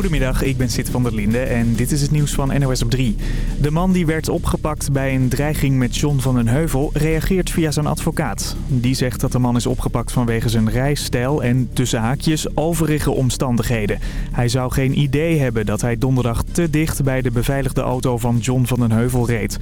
Goedemiddag, ik ben Sid van der Linde en dit is het nieuws van NOS op 3. De man die werd opgepakt bij een dreiging met John van den Heuvel reageert via zijn advocaat. Die zegt dat de man is opgepakt vanwege zijn rijstijl en tussen haakjes overige omstandigheden. Hij zou geen idee hebben dat hij donderdag te dicht bij de beveiligde auto van John van den Heuvel reed.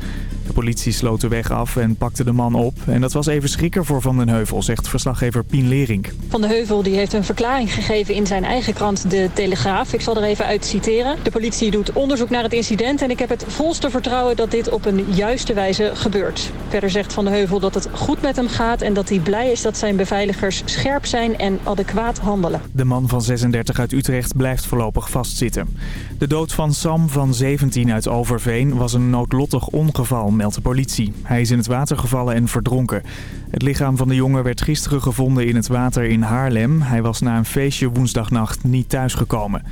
De politie sloot de weg af en pakte de man op. En dat was even schrikker voor Van den Heuvel, zegt verslaggever Pien Lering. Van den Heuvel die heeft een verklaring gegeven in zijn eigen krant De Telegraaf. Ik zal er even uit citeren. De politie doet onderzoek naar het incident en ik heb het volste vertrouwen dat dit op een juiste wijze gebeurt. Verder zegt Van den Heuvel dat het goed met hem gaat en dat hij blij is dat zijn beveiligers scherp zijn en adequaat handelen. De man van 36 uit Utrecht blijft voorlopig vastzitten. De dood van Sam van 17 uit Overveen was een noodlottig ongeval, meldt de politie. Hij is in het water gevallen en verdronken. Het lichaam van de jongen werd gisteren gevonden in het water in Haarlem. Hij was na een feestje woensdagnacht niet thuisgekomen.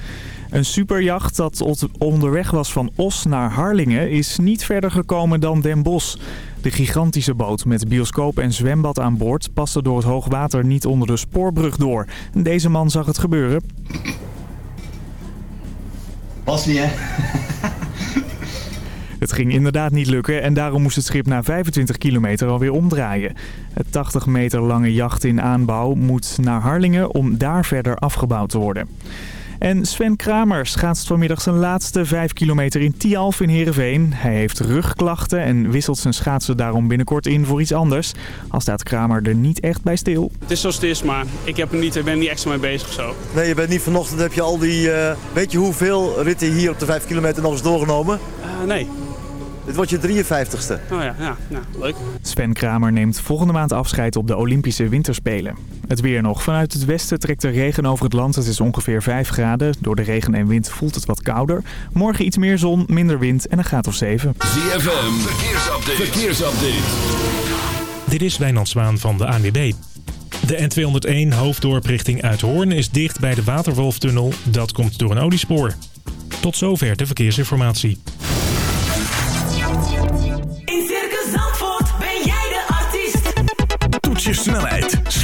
Een superjacht dat onderweg was van Os naar Harlingen is niet verder gekomen dan Den Bosch. De gigantische boot met bioscoop en zwembad aan boord paste door het hoogwater niet onder de spoorbrug door. Deze man zag het gebeuren. Was niet, hè? Het ging inderdaad niet lukken en daarom moest het schip na 25 kilometer alweer omdraaien. Het 80 meter lange jacht in aanbouw moet naar Harlingen om daar verder afgebouwd te worden. En Sven Kramer schaatst vanmiddag zijn laatste 5 kilometer in Tialf in Heerenveen. Hij heeft rugklachten en wisselt zijn schaatsen daarom binnenkort in voor iets anders. Al staat Kramer er niet echt bij stil. Het is zoals het is, maar ik heb er niet, ik ben er niet extra mee bezig of zo. Nee, je bent niet vanochtend, heb je al die... Uh, weet je hoeveel ritten hier op de 5 kilometer nog eens doorgenomen? Uh, nee. Dit wordt je 53ste. Oh ja, ja, ja, leuk. Sven Kramer neemt volgende maand afscheid op de Olympische Winterspelen. Het weer nog. Vanuit het westen trekt er regen over het land. Het is ongeveer 5 graden. Door de regen en wind voelt het wat kouder. Morgen iets meer zon, minder wind en een graad of 7. ZFM, verkeersupdate. verkeersupdate. Dit is Wijnand Zwaan van de ANWB. De N201 hoofddorp richting Uithoorn is dicht bij de Waterwolftunnel. Dat komt door een oliespoor. Tot zover de verkeersinformatie.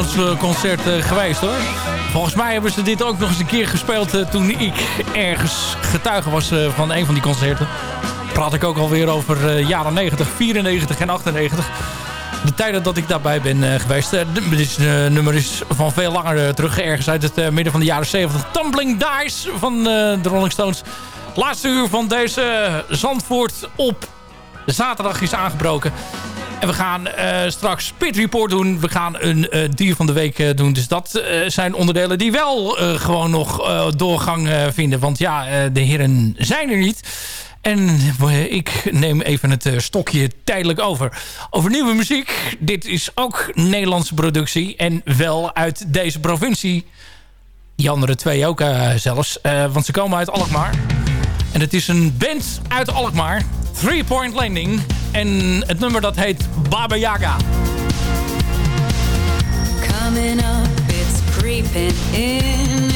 Eh, concert eh, geweest hoor. Volgens mij hebben ze dit ook nog eens een keer gespeeld eh, toen ik ergens getuige was van een van die concerten. Praat ik ook alweer over jaren 90, 94 en 98. De tijden dat ik daarbij ben geweest. Dit nummer is van veel langer terug. Ergens uit het midden van de jaren 70. Tumbling Dice van de Rolling Stones. Laatste uur van deze Zandvoort op zaterdag is aangebroken. En we gaan eh, straks Pit Report doen. We gaan een eh, dier van de week eh, doen. Dus dat zijn onderdelen die wel gewoon nog doorgang vinden. Want ja, de heren zijn er niet. En ik neem even het stokje tijdelijk over. Over nieuwe muziek. Dit is ook Nederlandse productie. En wel uit deze provincie. Die andere twee ook zelfs. Want ze komen uit Alkmaar. En het is een band uit Alkmaar. Three Point Landing. En het nummer dat heet Baba Yaga. Coming up, it's creeping in,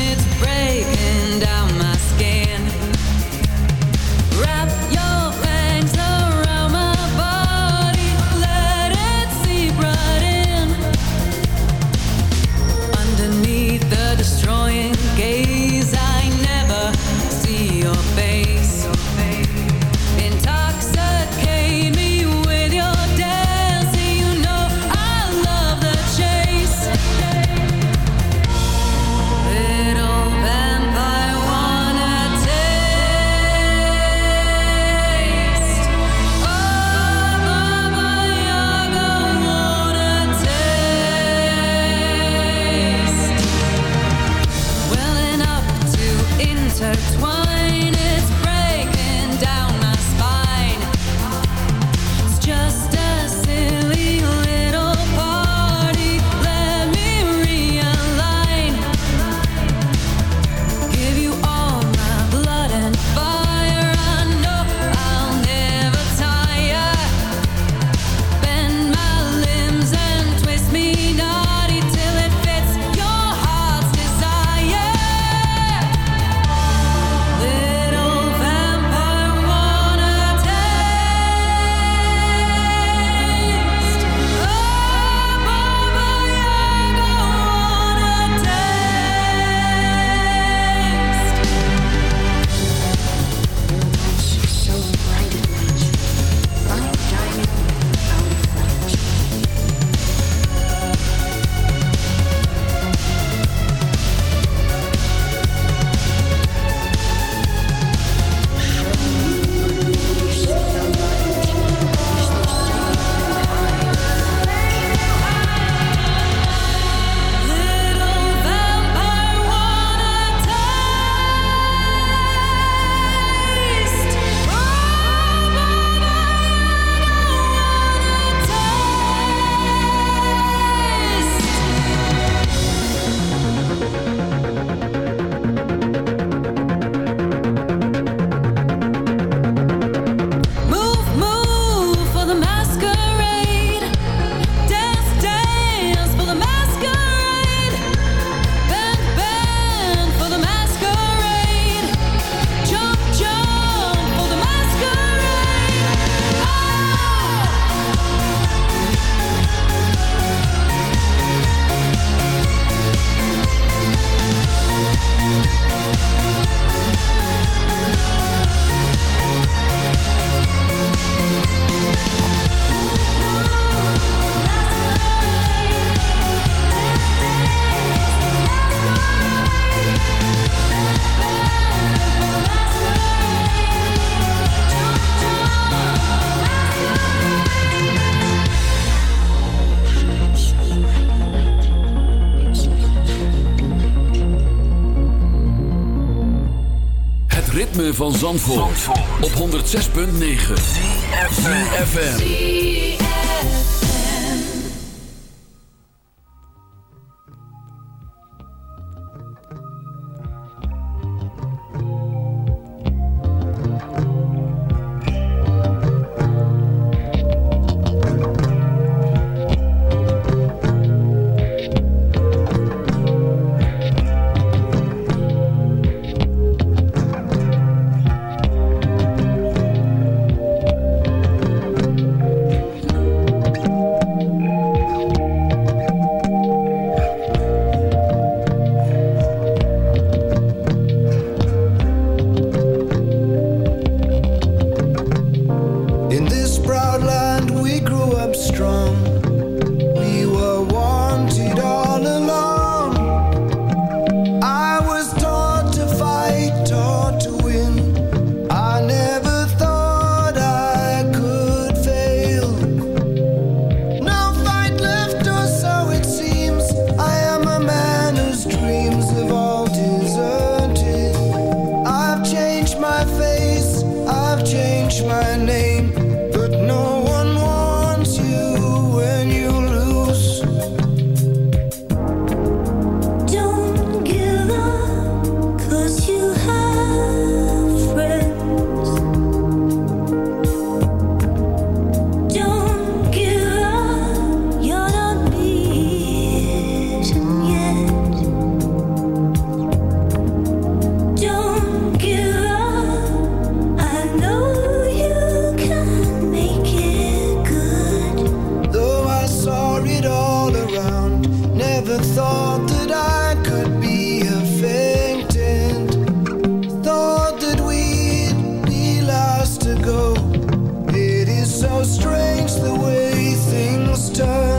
op 106.9 how strange the way things turn.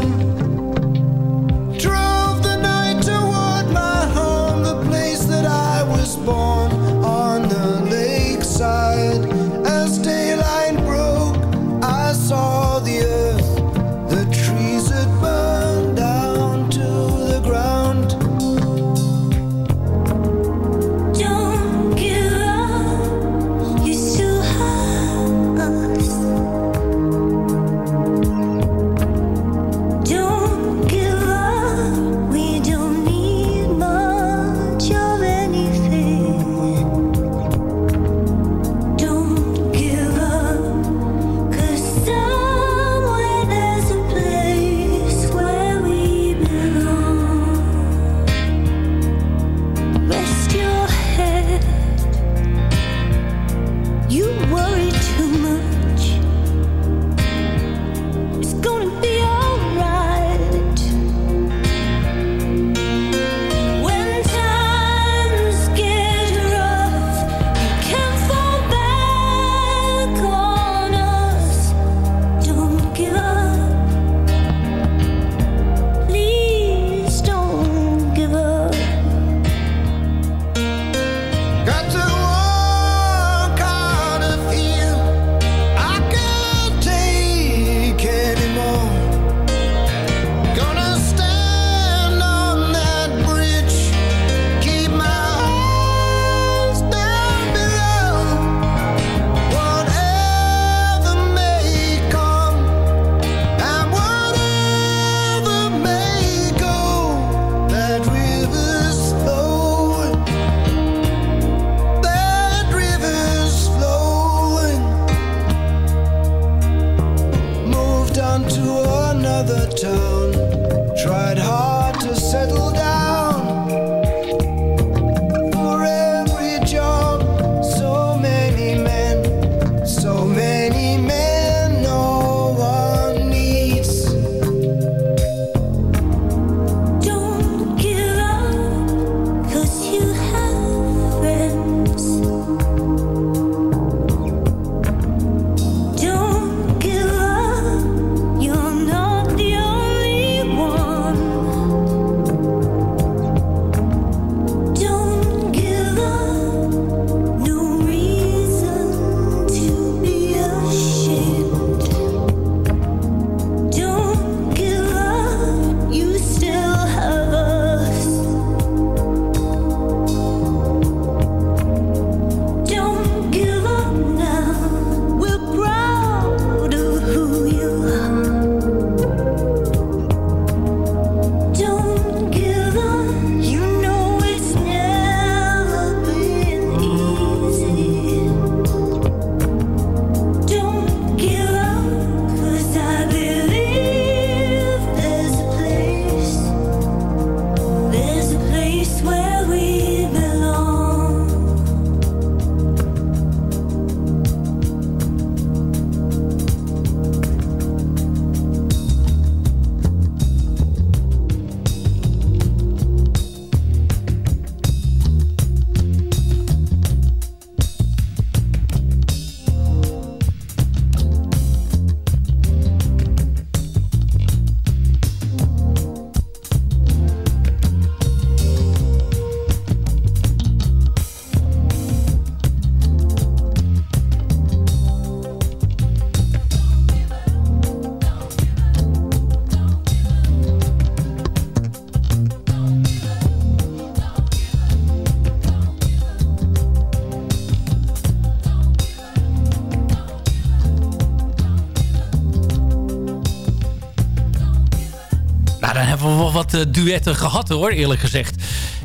Duetten gehad hoor, eerlijk gezegd.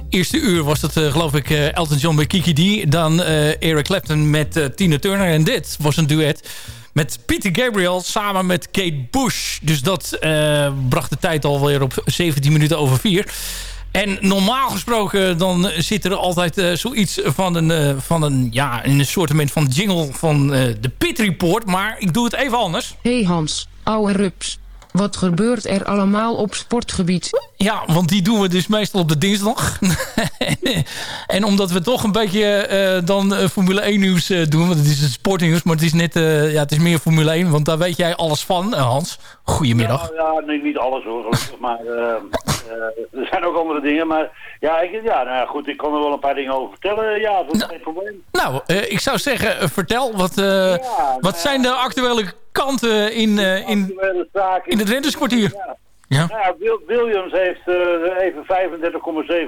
Eerste uur was het eh, geloof ik eh, Elton John bij Kiki D. Dan eh, Eric Clapton met eh, Tina Turner. En dit was een duet met Peter Gabriel samen met Kate Bush. Dus dat eh, bracht de tijd alweer op 17 minuten over 4. En normaal gesproken dan zit er altijd eh, zoiets van een, eh, van een, ja, een soort van jingle van eh, de Pit Report. Maar ik doe het even anders. hey Hans, ouwe rups. Wat gebeurt er allemaal op sportgebied? Ja, want die doen we dus meestal op de dinsdag. en omdat we toch een beetje eh, dan eh, Formule 1 nieuws eh, doen. Want het is het sportnieuws, maar het is, net, eh, ja, het is meer Formule 1. Want daar weet jij alles van, Hans. Goedemiddag. Ja, ja nee, niet alles hoor, gelukkig. Maar eh, eh, er zijn ook andere dingen. Maar ja, ik, ja, nou goed, ik kan er wel een paar dingen over vertellen. Ja, dat is geen probleem. Nou, eh, ik zou zeggen, vertel. Wat, eh, wat zijn de actuele kanten in, eh, in, in het renterskwartier? Ja. Nou ja, Wil- Williams heeft eh, even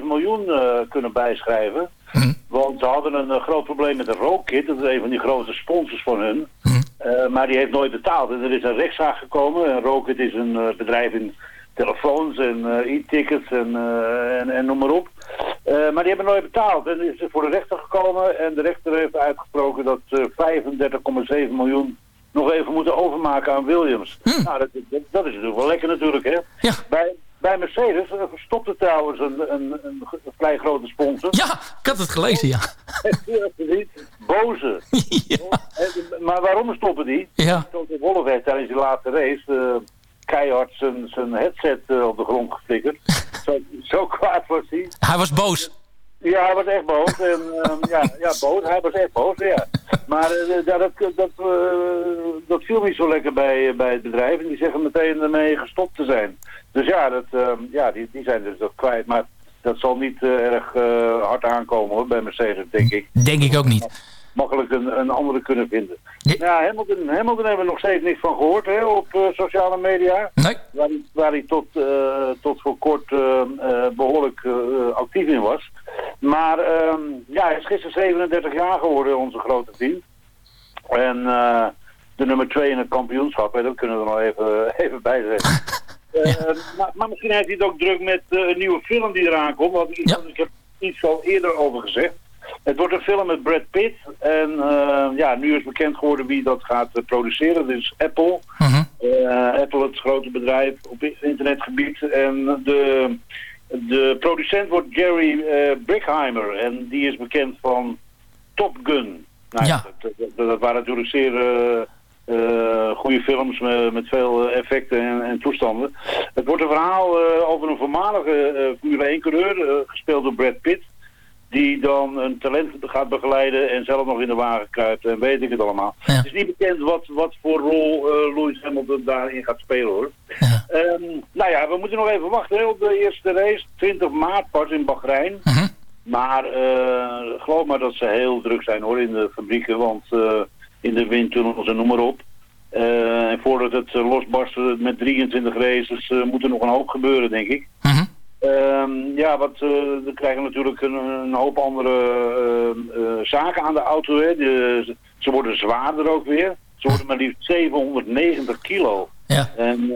35,7 miljoen eh, kunnen bijschrijven. Want ze hadden een eh, groot probleem met de Rookkit. Dat is een van die grote sponsors van hun. Eh, maar die heeft nooit betaald. En er is een rechtszaak gekomen. En Rookkit is een bedrijf in telefoons en e-tickets en, en, en noem maar op. Maar die hebben nooit betaald. En is voor de rechter gekomen. En de rechter heeft uitgesproken dat ze 35,7 miljoen nog even moeten overmaken aan Williams. Nou, dat, dat, dat is natuurlijk wel lekker natuurlijk, hè? Bij, bij Mercedes eh, stopte trouwens een, een, een, vrij grote sponsor. Ja, ik had het gelezen, ja. Boze. En- Maar waarom stoppen die? Ja. Toto Wolff heeft tijdens die laatste race eh, keihard zijn, zijn headset eh, op de grond geflikkerd. zo, zo kwaad was hij. Hij was boos. Ja, hij was echt boos. En, ehm, ja, ja, boos. Hij was echt boos, ja. Maar eh, dat, dat, eh, dat viel niet zo lekker bij, bij het bedrijf. En die zeggen meteen ermee gestopt te zijn. Dus ja, dat, ehm, ja die, die zijn dus dat kwijt. Maar dat zal niet eh, erg eh, hard aankomen hoor, bij Mercedes, denk ik. Denk ik ook niet. Makkelijk een, een andere kunnen vinden. Ja, Hamilton, Hamilton hebben we nog steeds niks van gehoord hè, op eh, sociale media. Nee. Waar hij, waar hij tot, eh, tot voor kort eh, eh, behoorlijk eh, actief in was. Maar ehm, ja, hij is gisteren 37 jaar geworden, onze grote vriend. En de nummer 2 in het kampioenschap, hè, dat kunnen we er nog even, even bij zeggen. Maar, maar misschien heeft hij het ook druk met een nieuwe film die eraan komt. Want ik, ik heb iets al eerder over gezegd. Het wordt een film met Brad Pitt. En eh, ja, nu is bekend geworden wie dat gaat eh, produceren. Dat is Apple. Eh, Apple, het grote bedrijf op internetgebied. En de, de producent wordt Jerry Brickheimer. En die is bekend van Top Gun. Nou, Ja. dat, dat, dat waren natuurlijk zeer eh, goede films met, met veel effecten en, en toestanden. Het wordt een verhaal over een voormalige eh, Formule 1-coureur, eh, gespeeld door Brad Pitt. Die dan een talent gaat begeleiden en zelf nog in de wagen kruipt en weet ik het allemaal. Het is niet bekend wat, wat voor rol eh Lewis Hamilton daarin gaat spelen hoor. Ehm, nou ja, we moeten nog even wachten hè, op de eerste race. 20 maart pas in Bahrein. Maar eh, geloof maar dat ze heel druk zijn hoor in de fabrieken. Want eh, in de windtunnels en noem maar op. En voordat het losbarst met 23 races moet er nog een hoop gebeuren denk ik. Ehm, ja, wat, eh, we krijgen natuurlijk een, een hoop andere eh, eh, zaken aan de auto. Hè. De- ze- worden zwaarder ook weer. Ze worden maar liefst 790 kilo. Ja. En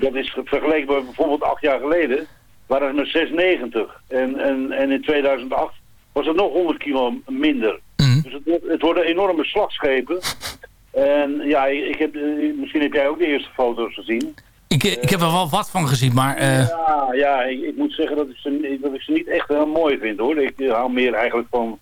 dat is vergeleken met bijvoorbeeld acht jaar geleden, waren het maar 690. En, en, en in 2008 was het nog 100 kilo minder. Dus het, het worden enorme slagschepen. En ja, ik heb, misschien heb jij ook de eerste foto's gezien. Ik, ik heb er wel wat van gezien, maar... eh, Ja, ja ik, ik moet zeggen dat ik, ze, dat ik ze niet echt heel mooi vind hoor. Ik hou meer eigenlijk van,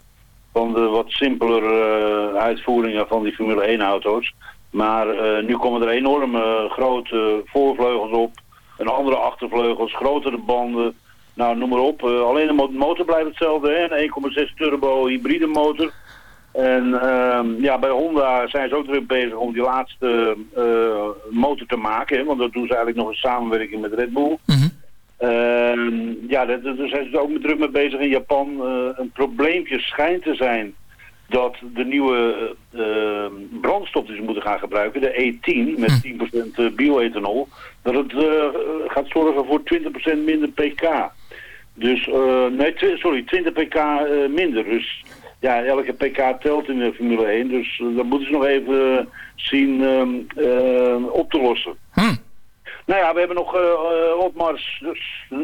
van de wat simpeler eh, uitvoeringen van die Formule 1 auto's. Maar eh, nu komen er enorme grote voorvleugels op. En andere achtervleugels, grotere banden. Nou, noem maar op. Alleen de mo- motor blijft hetzelfde. Hè? Een 1,6 turbo hybride motor. En ehm, ja, bij Honda zijn ze ook druk bezig om die laatste eh, motor te maken. Hè? Want dat doen ze eigenlijk nog in samenwerking met Red Bull. Ehm, ja, daar zijn ze ook met druk mee bezig in Japan. Eh, een probleempje schijnt te zijn dat de nieuwe eh, eh, brandstof die ze moeten gaan gebruiken, de E10 met 10% bioethanol, dat het eh, gaat zorgen voor 20% minder pk. Dus, eh, nee, sorry, 20 pk eh, minder. Dus ja, elke pk telt in de Formule 1. Dus eh, dat moeten ze nog even zien ehm, eh, op te lossen. Nou ja, we hebben nog eh eh, Otmar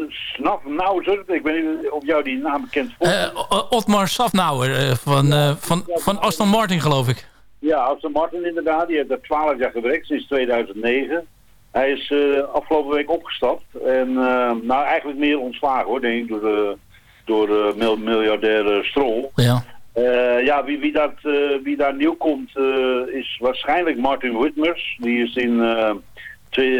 Snafnauzer. Ik weet niet of jou die naam bekend. Eh, O- Otmar Safnauer eh, van, eh, van, van Aston Martin, geloof ik. Ja, Aston Martin inderdaad. Die heeft er 12 jaar gewerkt, sinds 2009. Hij is eh, afgelopen week opgestapt. En eh, nou, eigenlijk meer ontslagen hoor, denk ik, door, de door miljardair eh, Stroll. Ja. Eh, ja, wie, wie, dat, eh, wie daar nieuw komt eh, is waarschijnlijk Martin Whitmers. Die is in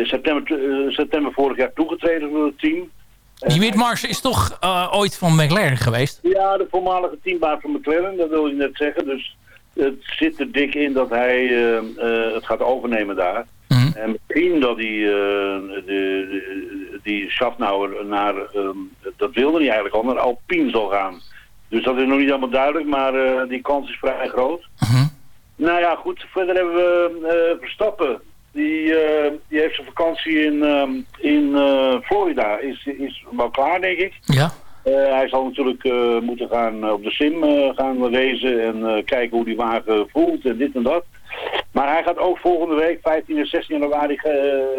september, september vorig jaar toegetreden door het team. Die Witmars is toch ooit van McLaren geweest? Ja, de voormalige teambaas van McLaren, dat wil je net zeggen. Dus het zit er dik in dat hij het gaat overnemen daar. En misschien dat hij die Schaffnauer naar, ehm, dat wilde hij eigenlijk al, naar Alpine zal gaan. Dus dat is nog niet helemaal duidelijk, maar eh, die kans is vrij groot. Nou ja, goed, verder hebben we eh, Verstappen. Die, eh, die heeft zijn vakantie in, ehm, in Florida. Is, is wel klaar, denk ik. Ja. Hij zal natuurlijk moeten gaan op de sim gaan racen en kijken hoe die wagen voelt en dit en dat. Maar hij gaat ook volgende week, 15 en 16 januari,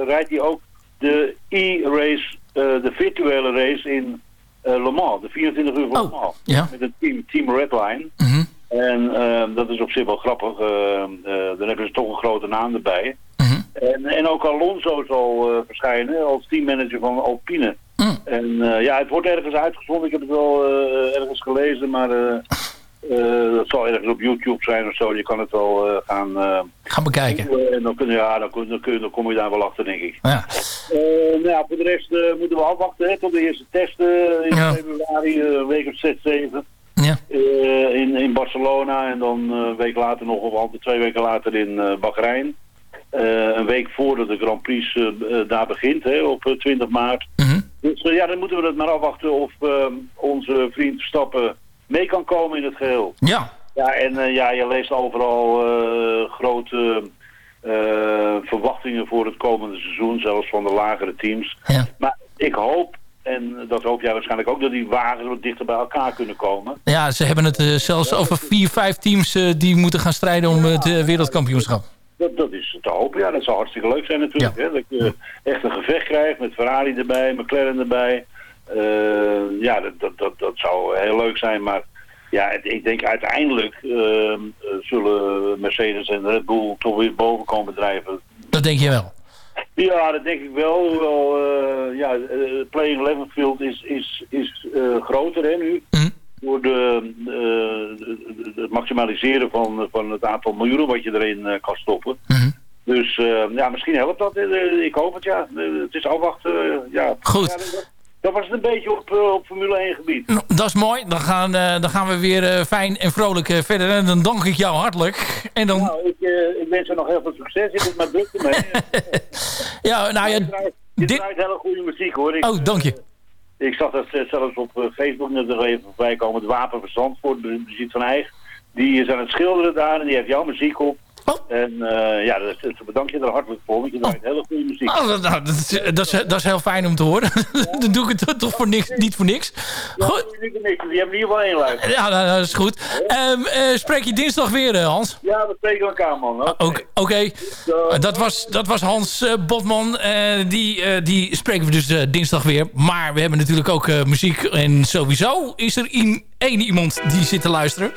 rijdt hij ook de e-race, de virtuele race in Le Mans, de 24 uur van Le Mans. ja. Met het team, team Redline. En eh, dat is op zich wel grappig. eh, eh, dan hebben ze toch een grote naam erbij. En, en ook Alonso zal eh, verschijnen als teammanager van Alpine. En eh, ja, het wordt ergens uitgezonden. Ik heb het wel eh, ergens gelezen, maar eh, dat zal ergens op YouTube zijn of zo. Je kan het wel eh, gaan... eh, Gaan bekijken. en dan, kun, je- ja, dan, kun, dan, kun, dan kom je daar wel achter, denk ik. Ja. Nou ja, voor de rest moeten we afwachten hè, tot de eerste testen in Ja. februari, een week of 6, 7. Ja. In, in Barcelona en dan een week later nog, of altijd twee weken later in Bahrein. Een week voordat de Grand Prix daar begint, hè, op eh, 20 maart. Dus eh, ja, dan moeten we het maar afwachten of onze vriend Stappen mee kan komen in het geheel. Ja. Ja, en eh, ja, je leest overal eh, grote eh, verwachtingen voor het komende seizoen, zelfs van de lagere teams. Maar ik hoop, en dat hoop jij waarschijnlijk ook, dat die wagens wat dichter bij elkaar kunnen komen. Ja, ze hebben het zelfs over vier, vijf teams die moeten gaan strijden om het wereldkampioenschap. Dat, dat is te hopen, ja. Dat zou hartstikke leuk zijn natuurlijk. Hè? Dat je echt een gevecht krijgt met Ferrari erbij, McLaren erbij. Eh, ja, dat, dat, dat, dat zou heel leuk zijn. Maar ja, ik denk uiteindelijk ehm, eh, zullen Mercedes en Red Bull toch weer boven komen drijven. Dat denk je wel. Ja, dat denk ik wel. Hoewel, eh, ja, het playing level field is, is, is eh, groter hè, nu. Door de, eh, het maximaliseren van, van het aantal miljoenen wat je erin eh, kan stoppen. Dus eh, ja, misschien helpt dat. Eh, ik hoop het, ja. Eh, het is afwachten. eh, ja. Goed. Dat, was het een beetje op, eh, op Formule 1 gebied. Nou, Dat is mooi. Dan gaan, eh, dan gaan we weer eh, fijn en vrolijk verder. En dan dank ik jou hartelijk. En dan, Nou, ik, ik wens je nog heel veel succes. Je moet maar druk ermee. ja, nou ja, je draait, je draait hele goede muziek hoor. Ik, Oh, dank je. ik zag dat zelfs op Facebook net nog even voorbij komen. Het Wapenverstand voor het bezit van Eig. Die is aan het schilderen daar en die heeft jouw muziek op. En eh, ja, dat, dat bedank je er hartelijk voor, want je draait hele goede muziek. Oh, nou, dat, is, dat, is, dat is heel fijn om te horen. dan doe ik het toch voor niks, niet voor niks. Goed. Die hebben ieder geval één luisteren. Ja, nou, dat is goed. Ehm, eh, spreek je dinsdag weer, eh, Hans? Ja, we spreken elkaar, man. Oké. Oké. Eh, dat, was, dat was Hans eh, Botman. Eh, die, eh, die spreken we dus eh, dinsdag weer. Maar we hebben natuurlijk ook eh, muziek. En sowieso is er één iemand die zit te luisteren.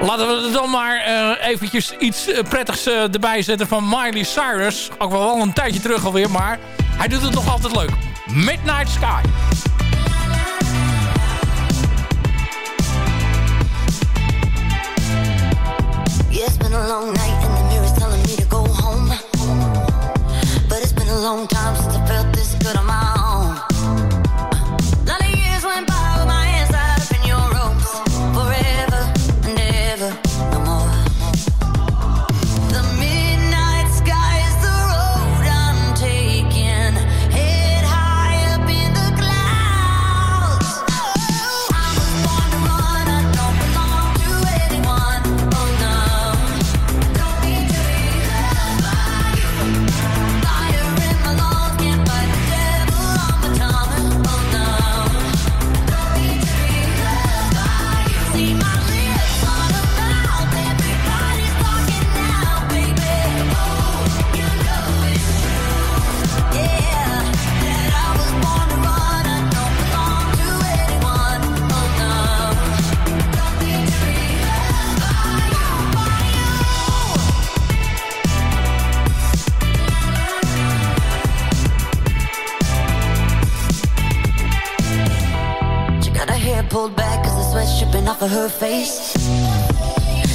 Laten we er dan maar eh, eventjes iets eh, prettigs eh, erbij zetten van Miley Cyrus. Ook wel wel een tijdje terug alweer, maar hij doet het nog altijd leuk. Midnight Sky. Yeah, it's been a long night and the mirror's telling me to go home. But it's been a long time since off of her face.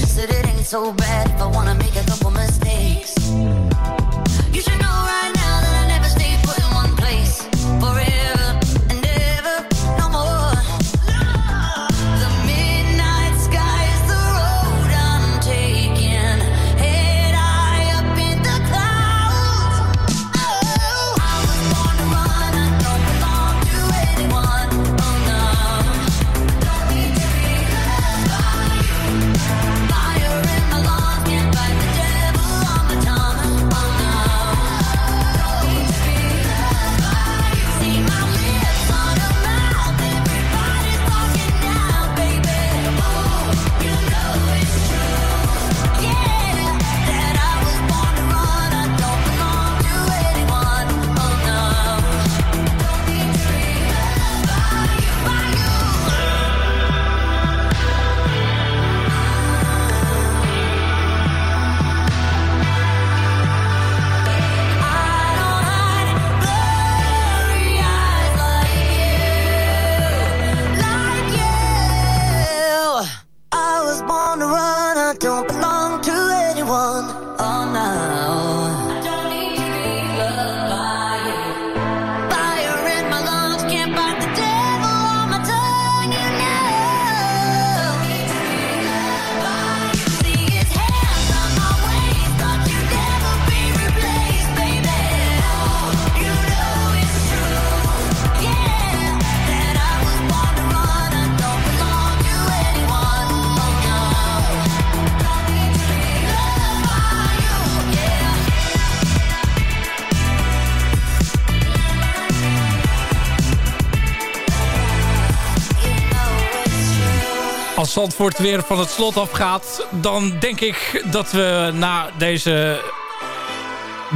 Said it ain't so bad if I wanna make a couple mistakes. Als Zandvoort weer van het slot afgaat... dan denk ik dat we na deze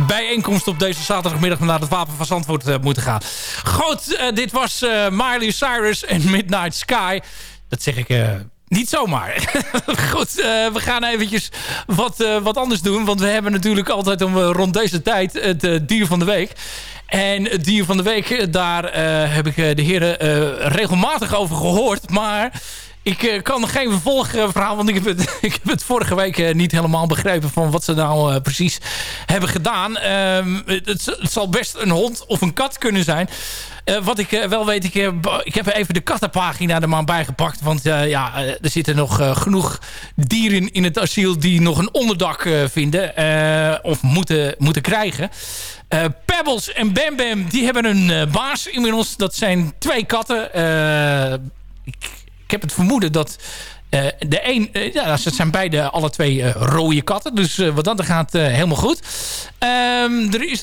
bijeenkomst op deze zaterdagmiddag... naar het Wapen van Zandvoort eh, moeten gaan. Goed, eh, dit was eh, Miley Cyrus en Midnight Sky. Dat zeg ik... niet zomaar. Goed, we gaan eventjes wat, wat anders doen. Want we hebben natuurlijk altijd om, rond deze tijd het dier van de week. En het dier van de week, daar heb ik de heren regelmatig over gehoord. Maar ik eh, kan geen vervolgverhaal, want ik heb, het, ik heb het vorige week eh, niet helemaal begrepen van wat ze nou eh, precies hebben gedaan. Ehm, het, zal best een hond of een kat kunnen zijn. Eh, wat ik eh, wel weet, ik, heb- even de kattenpagina er maar bij gepakt. Want eh, ja, eh, er zitten nog eh, genoeg dieren in het asiel die nog een onderdak eh, vinden. eh, of moeten, moeten krijgen. Eh, Pebbles en Bam die hebben een eh, baas inmiddels. Dat zijn twee katten. Eh, ik heb het vermoeden dat eh, de een... eh, ja, ze zijn beide alle twee eh, rode katten. Dus wat dat er gaat, helemaal goed. Ehm, er is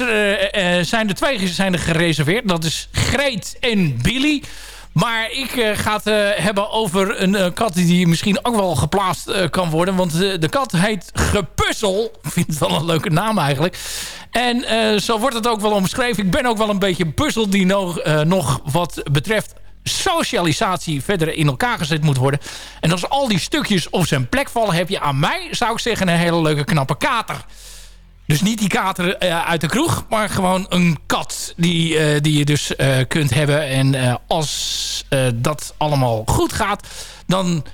zijn er twee zijn er gereserveerd. Dat is Greet en Billy. Maar ik ga het hebben over een kat die misschien ook wel geplaatst kan worden. Want de kat heet Gepuzzel. Ik vind het wel een leuke naam eigenlijk. En zo wordt het ook wel omschreven. Ik ben ook wel een beetje een puzzel die nog, eh, nog wat betreft socialisatie verder in elkaar gezet moet worden. En als al die stukjes op zijn plek vallen... heb je aan mij, zou ik zeggen, een hele leuke knappe kater. Dus niet die kater eh, uit de kroeg, maar gewoon een kat die, eh, die je dus eh, kunt hebben. En als dat allemaal goed gaat, dan...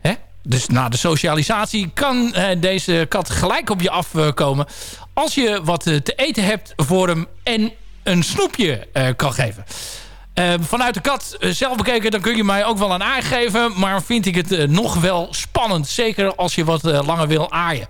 Hè, dus na de socialisatie kan deze kat gelijk op je afkomen... als je wat te eten hebt voor hem en een snoepje kan geven. Eh, vanuit de kat eh, zelf bekeken, dan kun je mij ook wel een aai geven. Maar vind ik het eh, nog wel spannend. Zeker als je wat langer wil aaien.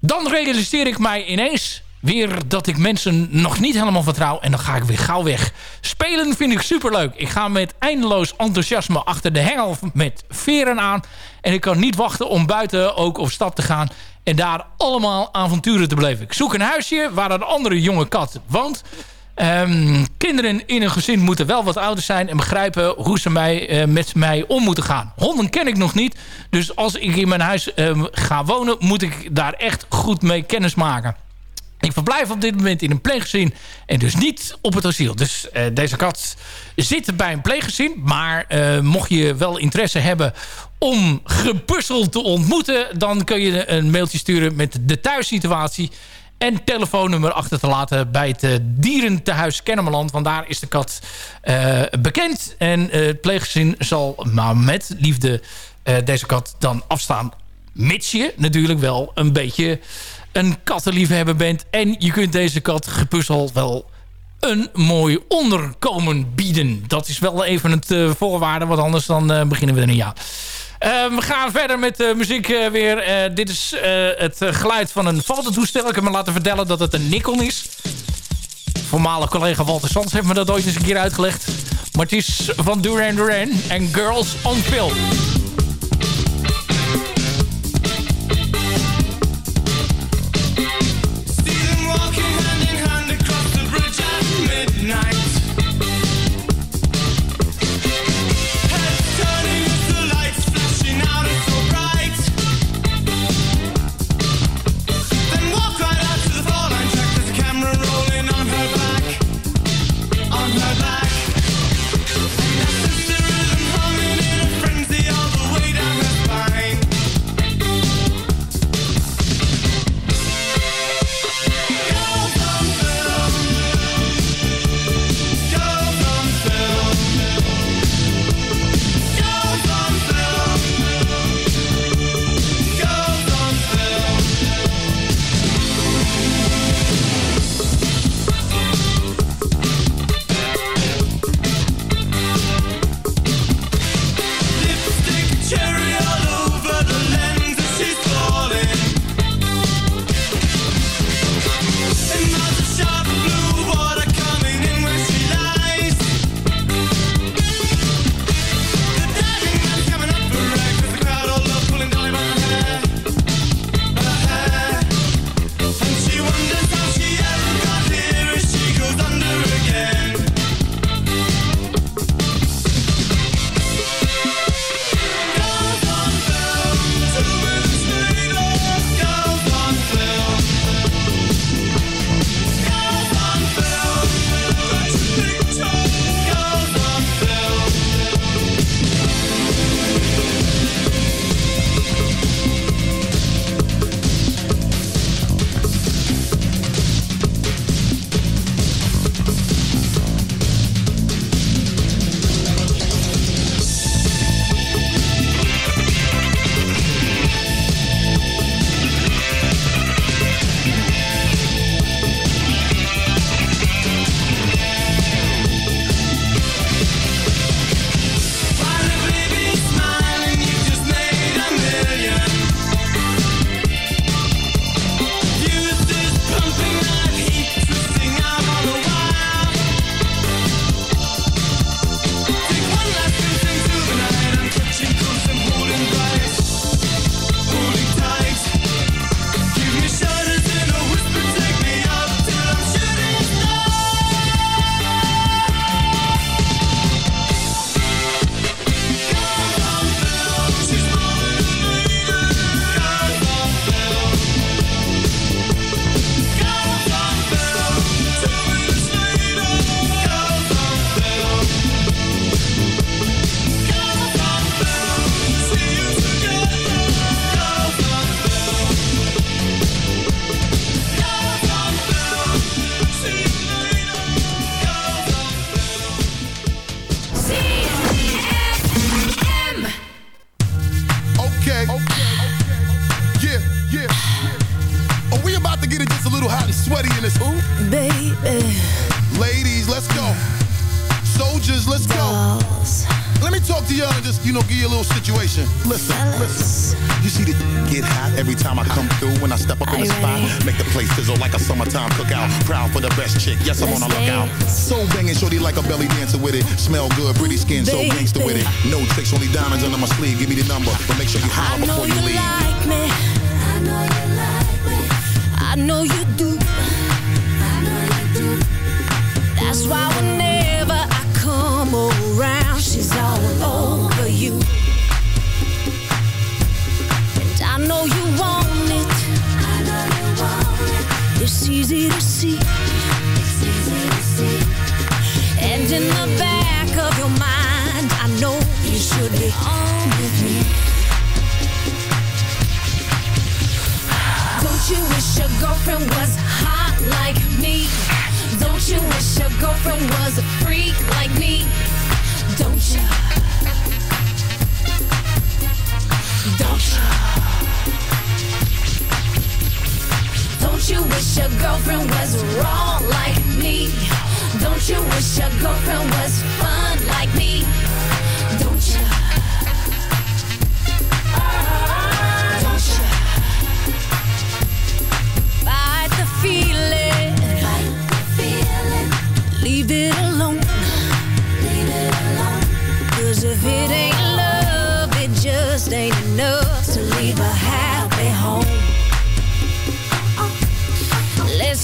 Dan realiseer ik mij ineens weer dat ik mensen nog niet helemaal vertrouw. En dan ga ik weer gauw weg. Spelen vind ik superleuk. Ik ga met eindeloos enthousiasme achter de hengel met veren aan. En ik kan niet wachten om buiten ook op stap te gaan. En daar allemaal avonturen te beleven. Ik zoek een huisje waar een andere jonge kat woont. Ehm, kinderen in een gezin moeten wel wat ouder zijn... en begrijpen hoe ze mij, eh, met mij om moeten gaan. Honden ken ik nog niet. Dus als ik in mijn huis ehm, ga wonen... moet ik daar echt goed mee kennis maken. Ik verblijf op dit moment in een pleeggezin en dus niet op het asiel. Dus eh, deze kat zit bij een pleeggezin. Maar eh, mocht je wel interesse hebben om gepuzzeld te ontmoeten... dan kun je een mailtje sturen met de thuissituatie. En telefoonnummer achter te laten bij het uh, dierentehuis Kennemerland. Want daar is de kat uh, bekend. En uh, het pleeggezin zal maar met liefde deze kat dan afstaan. Mits je natuurlijk wel een beetje een kattenliefhebber bent. En je kunt deze kat gepuzzeld wel een mooi onderkomen bieden. Dat is wel even het uh, voorwaarde. Want anders dan beginnen we er niet aan. Uh, we gaan verder met de muziek uh, weer. dit is het geluid van een fototoestel. Ik heb me laten vertellen dat het een Nikon is. Voormalig collega Walter Sands heeft me dat ooit eens een keer uitgelegd. Maar het is van Duran Duran en Girls on Film. was a freak like me, don't ya? Don't ya? Don't you wish your girlfriend was wrong like me? Don't you wish your girlfriend was fun like me?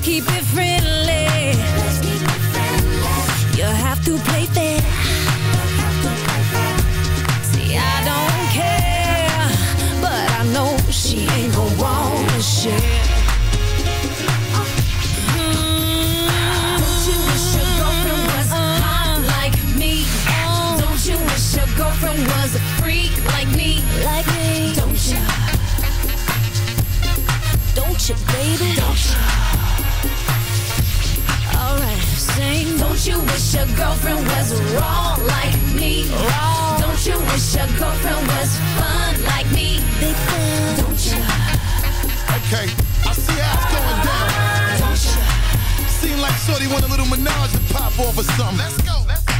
Keep it friendly. Girlfriend was wrong like me? Wrong. Don't you wish your girlfriend was fun like me? Big fun. Don't you? Okay, I see how it's going down. Don't you? Seem like Shorty want a little menage to pop off or something. Let's go.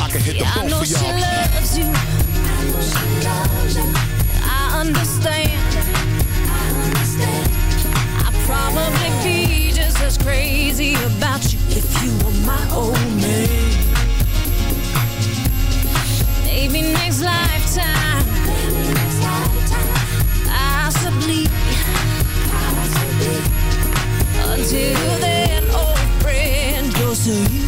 I can hit the Yeah, I boat know for she y'all. loves you. I understand. I'd probably be just as crazy about you if you were my old man. Maybe next lifetime. Possibly. Until then, old friend, just so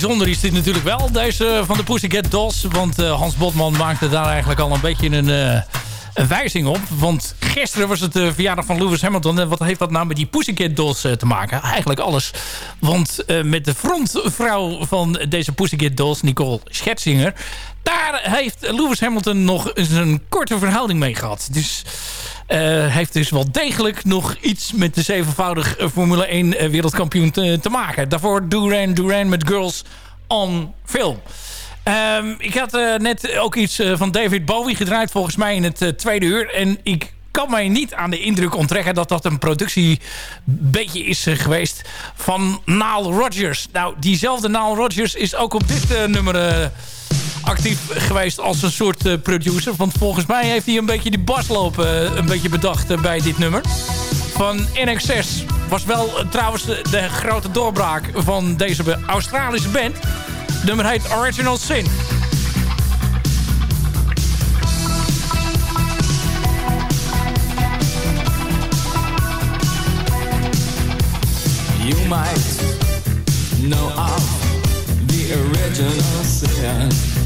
Bijzonder is dit natuurlijk wel, deze van de Pussycat Dolls. Want eh, Hans Botman maakte daar eigenlijk al een beetje een, eh, een wijzing op. Want gisteren was het de verjaardag van Lewis Hamilton. En wat heeft dat nou met die Pussycat Dolls eh, te maken? Eigenlijk alles. Want met de frontvrouw van deze Pussycat Dolls, Nicole Scherzinger... daar heeft Lewis Hamilton nog eens een korte verhouding mee gehad. Dus... eh, heeft dus wel degelijk nog iets met de zevenvoudig eh, Formule 1 eh, wereldkampioen te, maken. Daarvoor Duran Duran met Girls on Film. Ehm, ik had net ook iets van David Bowie gedraaid volgens mij in het tweede uur. En ik kan mij niet aan de indruk onttrekken dat dat een productie beetje is geweest van Nile Rodgers. Nou, diezelfde Nile Rodgers is ook op dit nummer actief geweest als een soort eh, producer. Want volgens mij heeft hij een beetje die basloop eh, een beetje bedacht eh, bij dit nummer. Van NXS was wel trouwens de, grote doorbraak van deze Australische band. Het nummer heet Original Sin. You might know the original sin.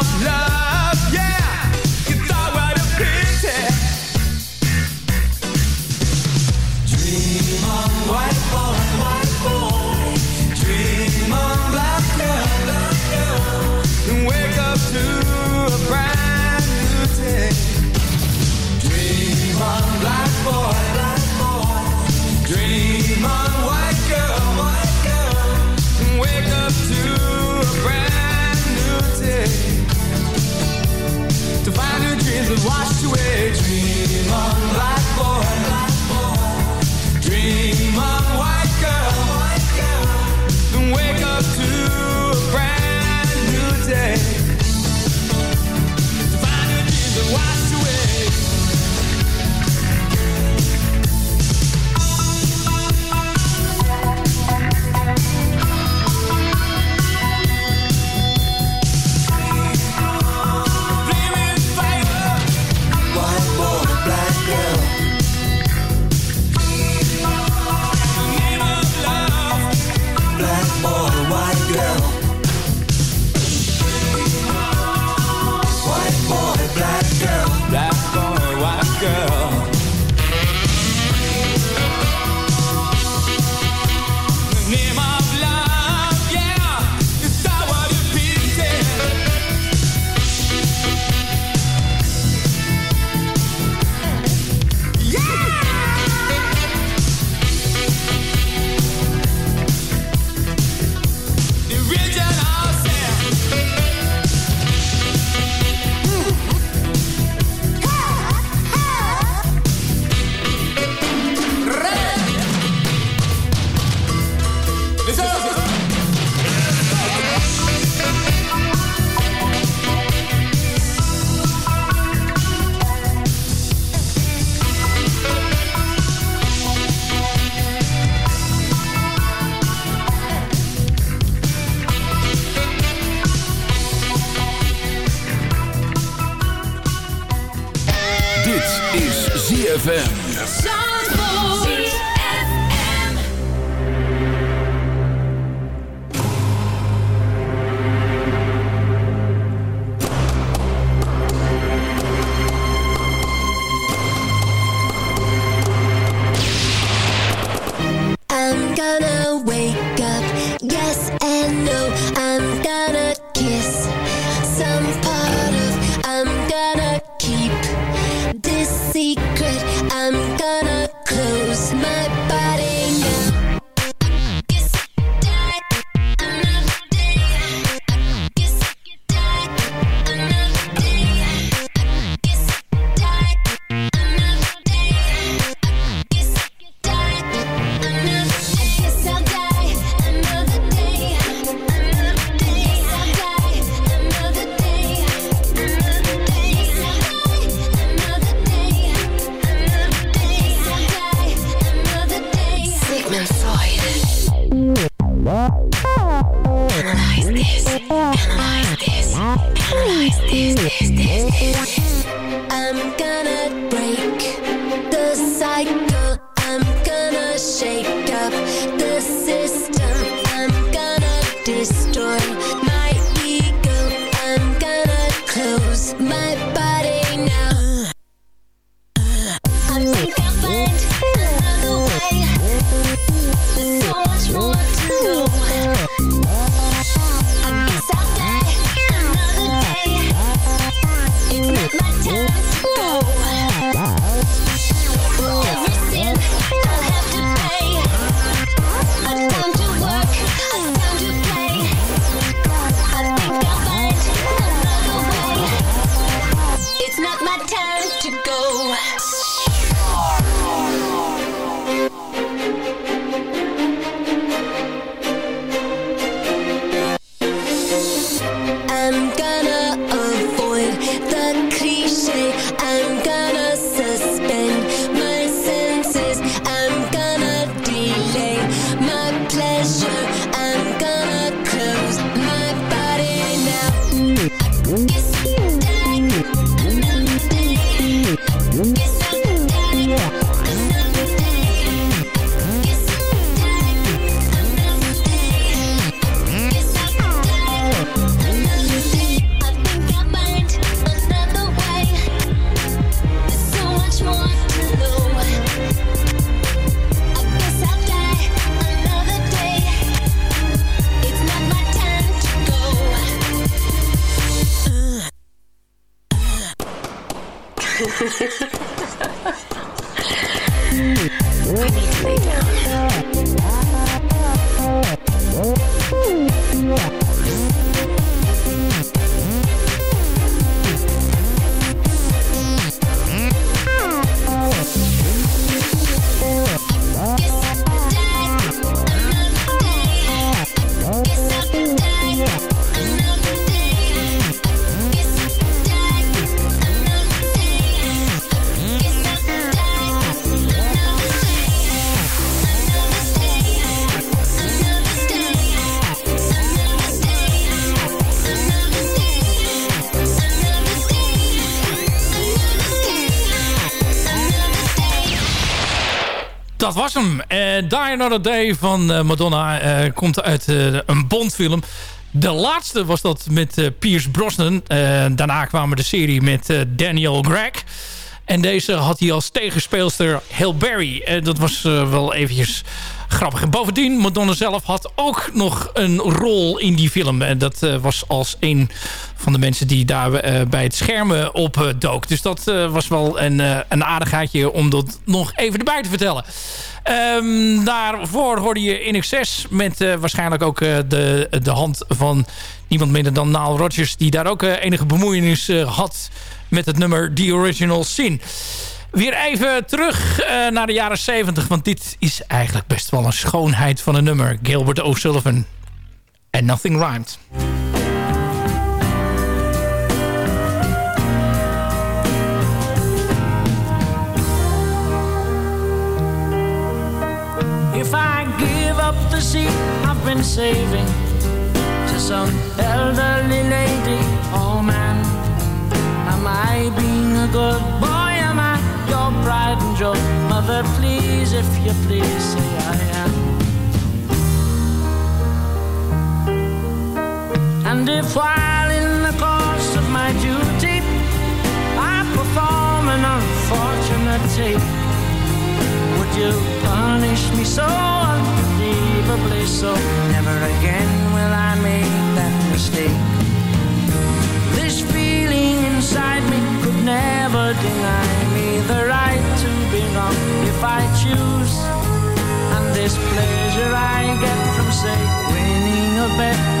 that washed away. Dream on, black boy, black boy. Dream on, white girl. Then wake up to Another Day van eh, Madonna eh, komt uit eh, een Bondfilm. De laatste was dat met eh, Pierce Brosnan. Daarna kwamen de serie met Daniel Craig. En deze had hij als tegenspeelster Berry. En dat was eh, wel eventjes grappig. En bovendien, Madonna zelf had ook nog een rol in die film. En dat eh, was als een van de mensen die daar eh, bij het schermen op eh, dook. Dus dat was wel een, een aardigheidje om dat nog even erbij te vertellen. Ehm, daarvoor hoorde je In Excess met waarschijnlijk ook de, de hand van niemand minder dan Nile Rodgers... die daar ook enige bemoeienis had met het nummer The Original Sin. Weer even terug eh, naar de jaren 70, want dit is eigenlijk best wel een schoonheid van een nummer. Gilbert O'Sullivan en Nothing Rhymed. If I give up the seat I've been saving to some elderly lady, good boy? Am I your pride and joy? Mother, please, if you please, say I am. And if while in the course of my duty I perform an unfortunate tape would you punish me so unbelievably so? Never again will I make that mistake. This feeling inside me never deny me the right to be wrong if I choose. And this pleasure I get from, say, winning a bet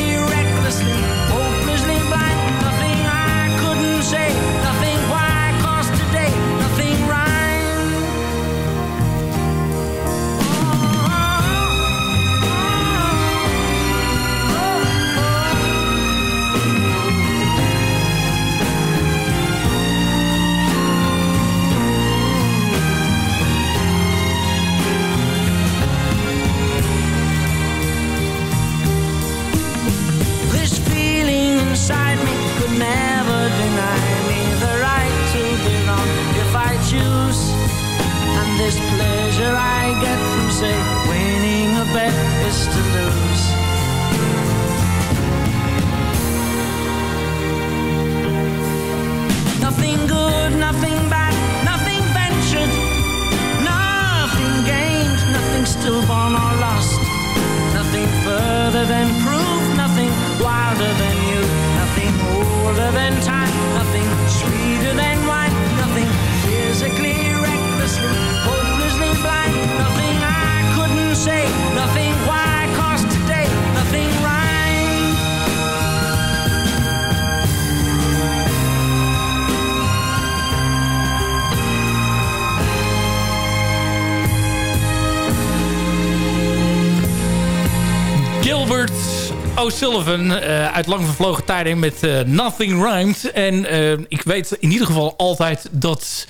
O'Sullivan eh, uit lang vervlogen tijden met eh, Nothing Rhymed. En eh, ik weet in ieder geval altijd dat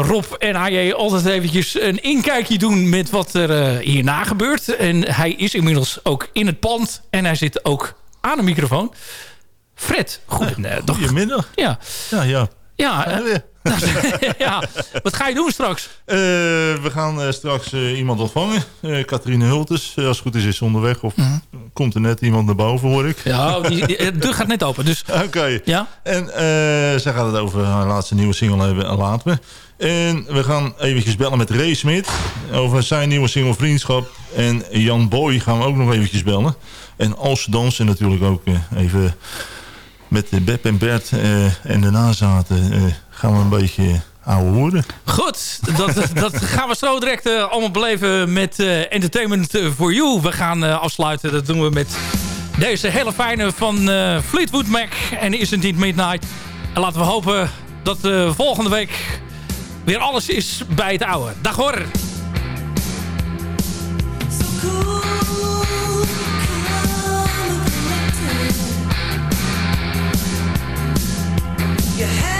Rob en AJ altijd eventjes een inkijkje doen met wat er hierna gebeurt. En hij is inmiddels ook in het pand en hij zit ook aan de microfoon. Fred, goedemiddag. Goedemiddag. Ja. Ja, ja. Ja, ja, wat ga je doen straks? Eh, we gaan eh, straks eh, iemand ontvangen. Katrine Hultes. Als het goed is, is ze onderweg. Of komt er net iemand naar boven, hoor ik. Ja, die, die- de deur gaat net open. Dus Oké. Ja? En zij gaat het over haar laatste nieuwe single hebben. en Laat me. En we gaan eventjes bellen met Ray Smit. Over zijn nieuwe single Vriendschap. En Jan Boy gaan we ook nog eventjes bellen. En als dansen natuurlijk ook even met de Beb en Bert eh, en de nazaten eh, gaan we een beetje ouwe horen. Goed, dat, dat gaan we zo direct eh, allemaal beleven met eh, Entertainment for You. We gaan eh, afsluiten, dat doen we met deze hele fijne van eh, Fleetwood Mac en Isn't It Midnight. En laten we hopen dat eh, volgende week weer alles is bij het oude. Dag hoor! A style,